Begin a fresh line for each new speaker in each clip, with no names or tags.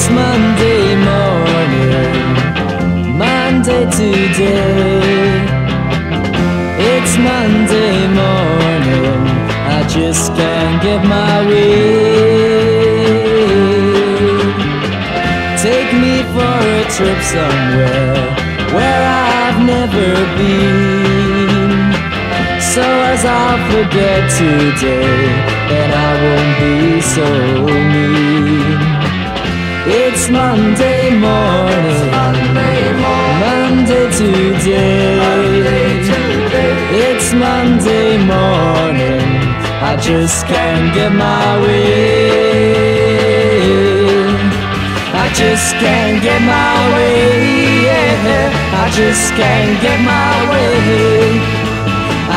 It's Monday morning, Monday today. It's Monday morning, I just can't get my way. Take me for a trip somewhere where I've never been. So as I'll forget today, and I won't be so Monday morning, Monday morning, Monday today. It's Monday morning, I just can't get my way. I just can't get my way, yeah. I just can't get my way.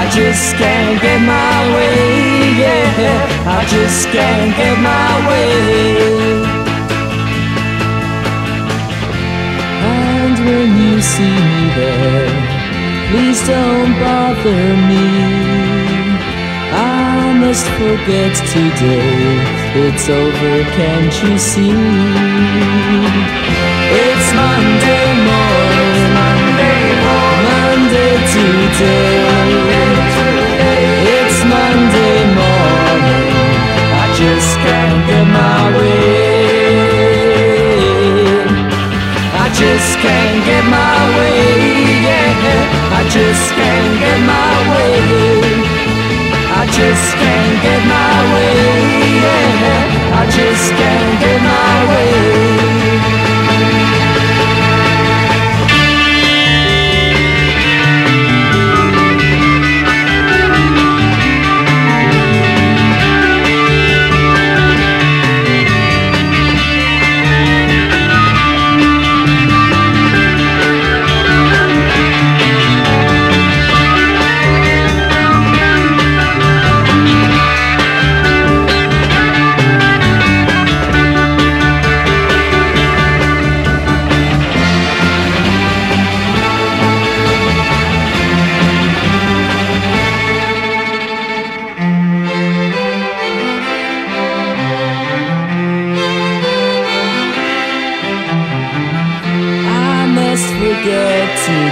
I just can't get my way, yeah. I just can't get my way. See me there, please don't bother me. I must forget today, it's over, can't you see? It's Monday morning, just can't get my way, yeah. I just can't get my way.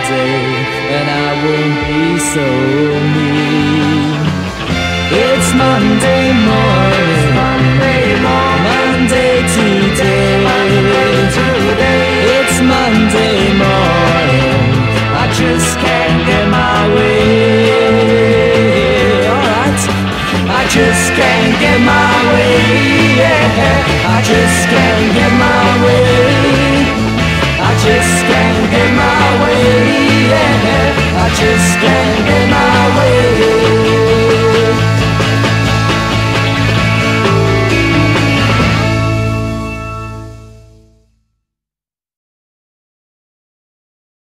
Today, and I won't be so mean. It's Monday morning, Monday morning, Monday today. It's Monday